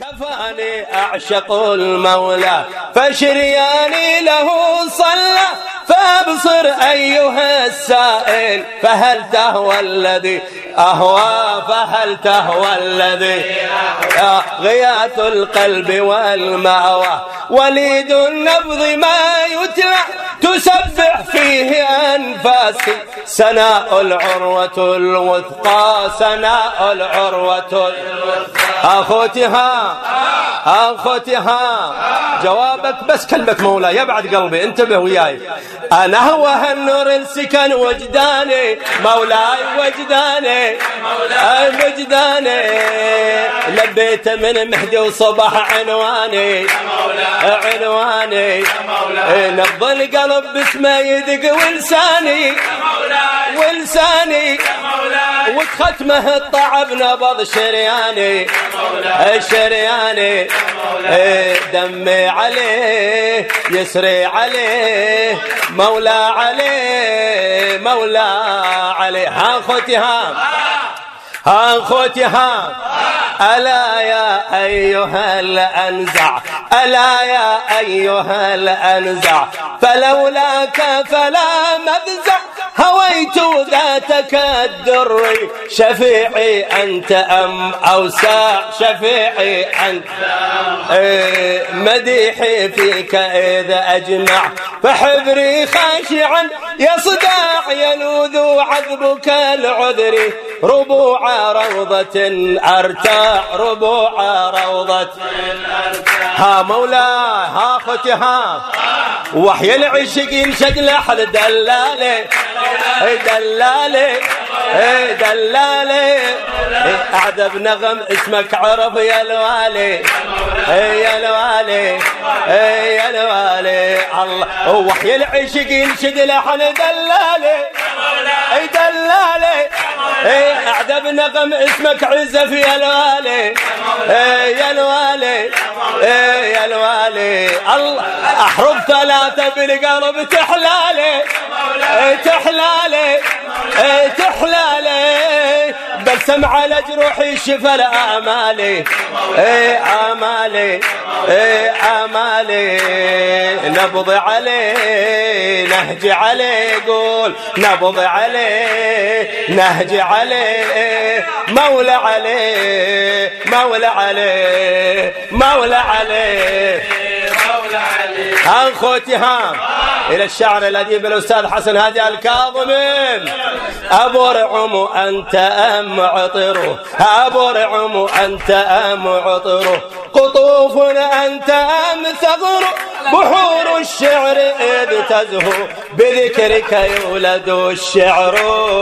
كفاني أعشق المولى فشرياني له صلى فأبصر أيها السائل فهل تهوى الذي أهوى فهل تهوى الذي غياث القلب والمأوى وليد النبض ما يتلى تسبح فيه أنفاسي. سناء العروة الوثقى سناء العروة أخوتها أخوتها. جوابك بس كلمة مولاي يبعد قلبي انتبه وياي. أنا هو هالنور السكن وجداني مولاي وجداني مولاي وجداني لبيت من مهدي وصبح عنواني عنواني. نبض القلب باسمه يدق ولساني ولساني وختمه الطعب نبض شرياني. شرياني. دمي عليه يسري عليه مولا عليه مولا عليه. ها خوتي ها. ها خوتي ها. ألا يا أيها الأنزع. ألا يا أيها الأنزع فلولاك فلا مفزع. هويت ذاتك الدري شفيعي أنت أم أوسع. شفيعي أنت مديحي فيك إذا أجمع فحبري خاشعا. يصدع يلوذ عذبك العذر ربوع روضة أرتاع. ربوع روضة ها مولاي ها ختي ها وحي العشق ينشد لحد دلالي دلالي دلالي أعذب نغم اسمك عرف يا الوالي. يا الوالي يا الوالي. الله وحي العشق ينشد لحن دلالي دلالي أعذب نغم اسمك عزف يا الوالي. يا الوالي يا الوالي. الله احرف ثلاثة بالقلب تحلالي. تحلالي تحلالي. بلسم على جروحي شفى الامالي امالي امالي نبض عليه نهج عليه قول نبض عليه نهج عليه. مولى عليه مولى عليه مولى عليه. مولى عليه أخوتي ها إلى الشاعر الأديب الاستاذ حسن هادي الكاظمي أبرعم أنت ام عطره أبرعم أنت ام عطره قطوف أنت ام ثغر بحور الشعر إذ تزهو. بذكرك يولد الشعر.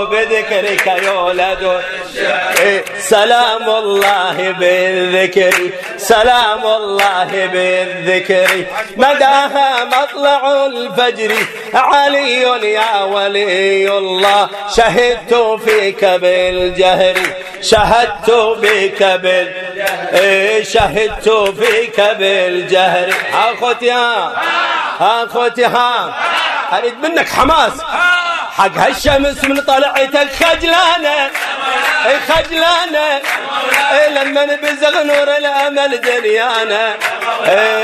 بذكرك يولد الشعر. سلام الله بالذكر. سلام الله بالذكر. مداها مطلع الفجر. علي يا ولي الله شهدت فيك بالجهر. شهدت بك بال شهدت فيك بالجهر. أخوتي ها. أخوتي ها. أريد منك حماس. حق هالشمس من طلعتك خجلانه خجلانة. لما نبزغ نور الأمل دنيانا.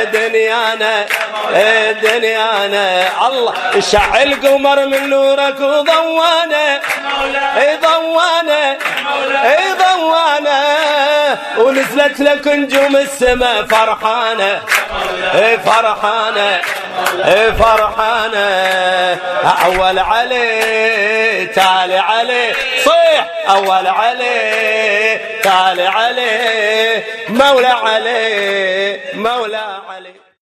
دنيانا. دنيانا. الله شعل قمر من نورك وضوانا. ضوانا. ضوانا. ونزلت لك نجوم السماء فرحانة. فرحانة. فرحانة. أول عليه تالي عليه صيح. أول عليه تالي عليه مولى عليه مولى عليه